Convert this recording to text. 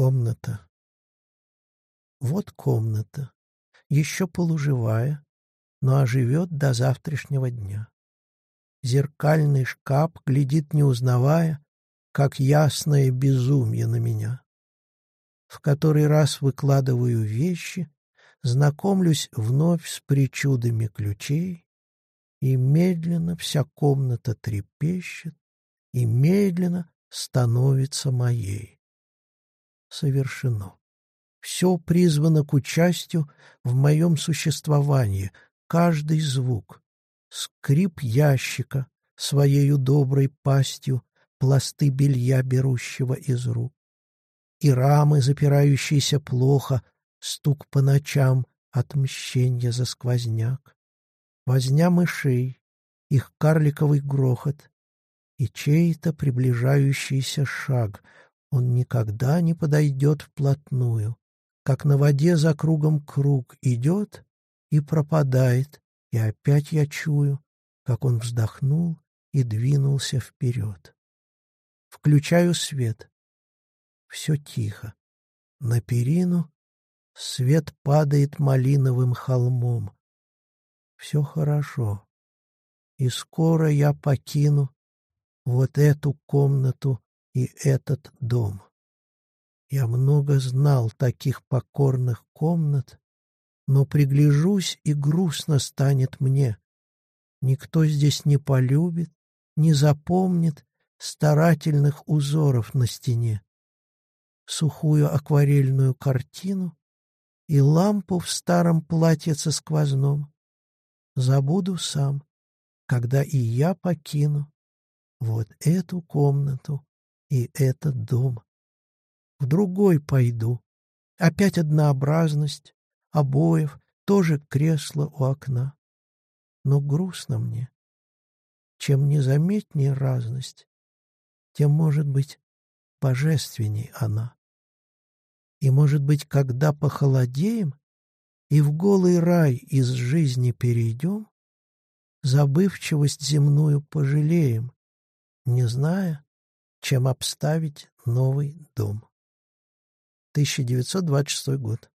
Комната. Вот комната, еще полуживая, но оживет до завтрашнего дня. Зеркальный шкаф глядит, не узнавая, как ясное безумие на меня. В который раз выкладываю вещи, знакомлюсь вновь с причудами ключей, и медленно вся комната трепещет, и медленно становится моей. Совершено. Все призвано к участию в моем существовании, каждый звук. Скрип ящика своею доброй пастью, пласты белья, берущего из рук. И рамы, запирающиеся плохо, стук по ночам, отмщенья за сквозняк. Возня мышей, их карликовый грохот и чей-то приближающийся шаг. Он никогда не подойдет вплотную как на воде за кругом круг идет и пропадает, и опять я чую, как он вздохнул и двинулся вперед. Включаю свет. Все тихо. На перину свет падает малиновым холмом. Все хорошо. И скоро я покину вот эту комнату и этот дом. Я много знал таких покорных комнат, но пригляжусь, и грустно станет мне. Никто здесь не полюбит, не запомнит старательных узоров на стене, сухую акварельную картину и лампу в старом платьице сквозном. Забуду сам, когда и я покину вот эту комнату и этот дом в другой пойду. Опять однообразность, обоев, тоже кресло у окна. Но грустно мне. Чем незаметнее разность, тем, может быть, божественней она. И, может быть, когда похолодеем и в голый рай из жизни перейдем, забывчивость земную пожалеем, не зная, чем обставить новый дом. 1926 год.